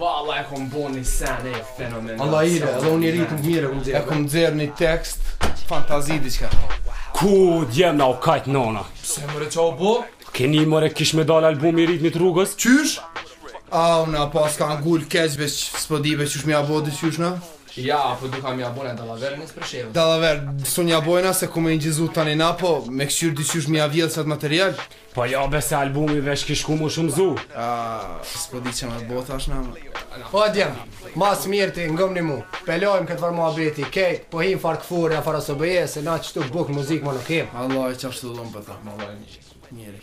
Valla e kom bo një sen fenomenal Allahile, edhe unë i ritëm mirë kom xjerrë E kom xjerrë një tekst Fantazi diçka Ku djem na u kajt nona Pse more ça u bo? Keni more kish me dal albumi i Ritmit Rrugës Qysh? A unë a pas ka ngull keq veç s'po di veç qysh me ja bo dy qysh në? Ja, po du kam ja bojna dallaver në Preshevë Dallaver, sun ja bojna se ku me inçizu tani na po Me këshyr dy qysh me ja vjedhë qat material Po jo be se albumi veç kish shku m'u shumëzu Aaa, s'po di ça me bo tash na më O djem, ma s'mirti ngomni mu, p'e lojmë këtë farë muhabeti, krejt, po him farë këfurja, farë asobje, se na qëtu bukë muzikë më nuk himë. Allah e qashtu dhëmë për ta, më lajnë njeri.